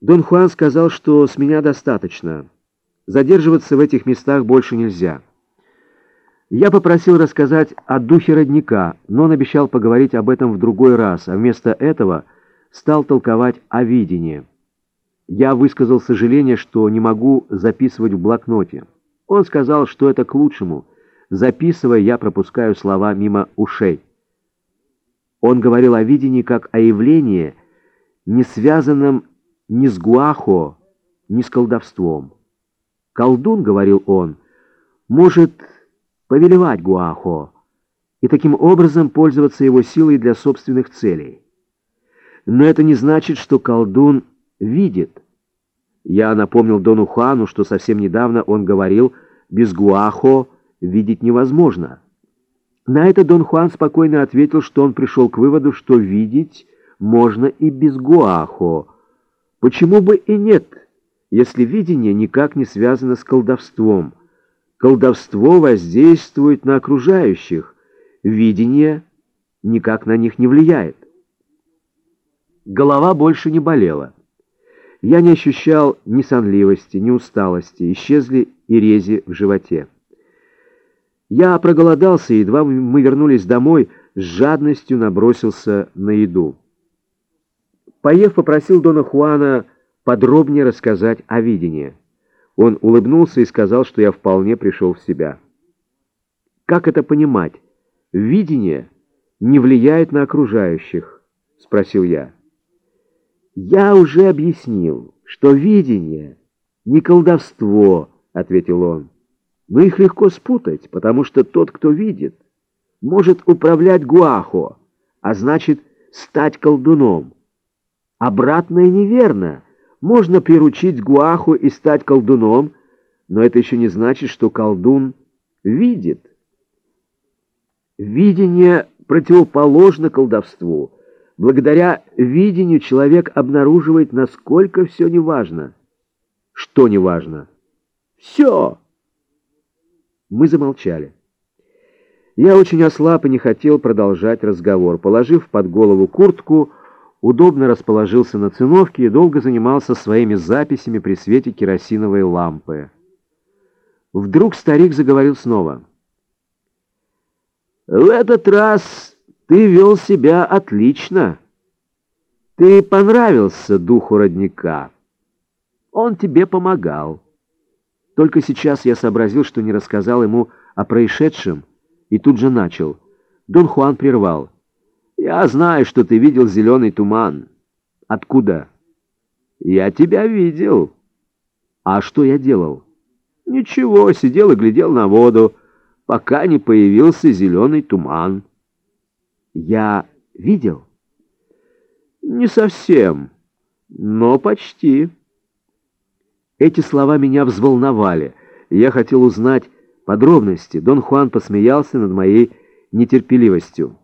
Дон Хуан сказал, что с меня достаточно. Задерживаться в этих местах больше нельзя. Я попросил рассказать о духе родника, но он обещал поговорить об этом в другой раз, а вместо этого стал толковать о видении. Я высказал сожаление, что не могу записывать в блокноте. Он сказал, что это к лучшему. Записывая, я пропускаю слова мимо ушей. Он говорил о видении как о явлении, не связанном ни с гуахо, ни с колдовством. Колдун, говорил он, может повелевать гуахо и таким образом пользоваться его силой для собственных целей. Но это не значит, что колдун видит. Я напомнил Дону Хуану, что совсем недавно он говорил, без гуахо видеть невозможно. На это Дон Хуан спокойно ответил, что он пришел к выводу, что видеть можно и без гуахо. Почему бы и нет, если видение никак не связано с колдовством? Колдовство воздействует на окружающих, видение никак на них не влияет. Голова больше не болела. Я не ощущал ни сонливости, ни усталости, исчезли и рези в животе. Я проголодался, и едва мы вернулись домой, с жадностью набросился на еду. Поев, попросил Дона Хуана подробнее рассказать о видении. Он улыбнулся и сказал, что я вполне пришел в себя. «Как это понимать? Видение не влияет на окружающих?» — спросил я. «Я уже объяснил, что видение не колдовство», — ответил он. Но их легко спутать, потому что тот, кто видит, может управлять гуахо, а значит стать колдуном. Обратное неверно. Можно приручить гуаху и стать колдуном, но это еще не значит, что колдун видит. Видение противоположно колдовству. Благодаря видению человек обнаруживает, насколько все неважно. Что неважно? Все! Мы замолчали. Я очень ослаб и не хотел продолжать разговор. Положив под голову куртку, удобно расположился на циновке и долго занимался своими записями при свете керосиновой лампы. Вдруг старик заговорил снова. «В этот раз ты вел себя отлично. Ты понравился духу родника. Он тебе помогал». Только сейчас я сообразил, что не рассказал ему о происшедшем, и тут же начал. Дон Хуан прервал. «Я знаю, что ты видел зеленый туман. Откуда?» «Я тебя видел». «А что я делал?» «Ничего, сидел и глядел на воду, пока не появился зеленый туман». «Я видел?» «Не совсем, но почти». Эти слова меня взволновали, я хотел узнать подробности. Дон Хуан посмеялся над моей нетерпеливостью.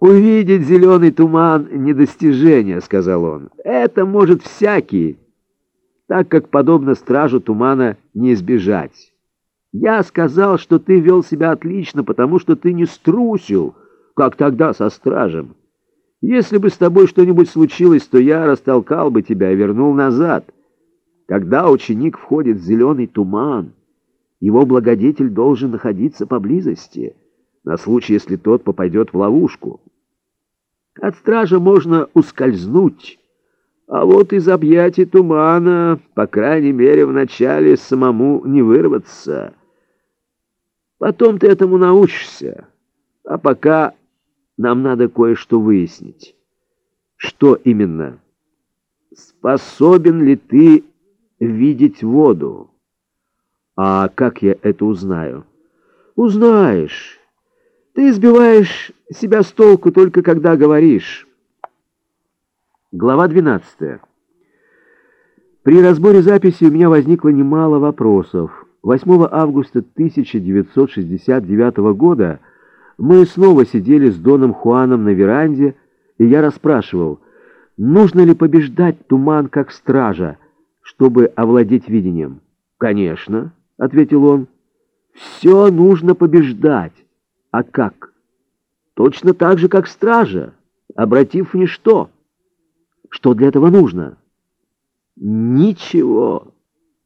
«Увидеть зеленый туман — недостижение», — сказал он. «Это может всякий, так как, подобно стражу тумана, не избежать. Я сказал, что ты вел себя отлично, потому что ты не струсил, как тогда со стражем. Если бы с тобой что-нибудь случилось, то я растолкал бы тебя и вернул назад». Когда ученик входит в зеленый туман, его благодетель должен находиться поблизости, на случай, если тот попадет в ловушку. От стража можно ускользнуть, а вот из объятий тумана, по крайней мере, вначале самому не вырваться. Потом ты этому научишься, а пока нам надо кое-что выяснить. Что именно? Способен ли ты видеть воду. А как я это узнаю? Узнаешь. Ты избиваешь себя с толку только когда говоришь. Глава 12. При разборе записи у меня возникло немало вопросов. 8 августа 1969 года мы снова сидели с Доном Хуаном на веранде, и я расспрашивал, нужно ли побеждать туман как стража, чтобы овладеть видением? Конечно, ответил он. Все нужно побеждать. А как? Точно так же, как стража, обратив в ничто. Что для этого нужно? ничего.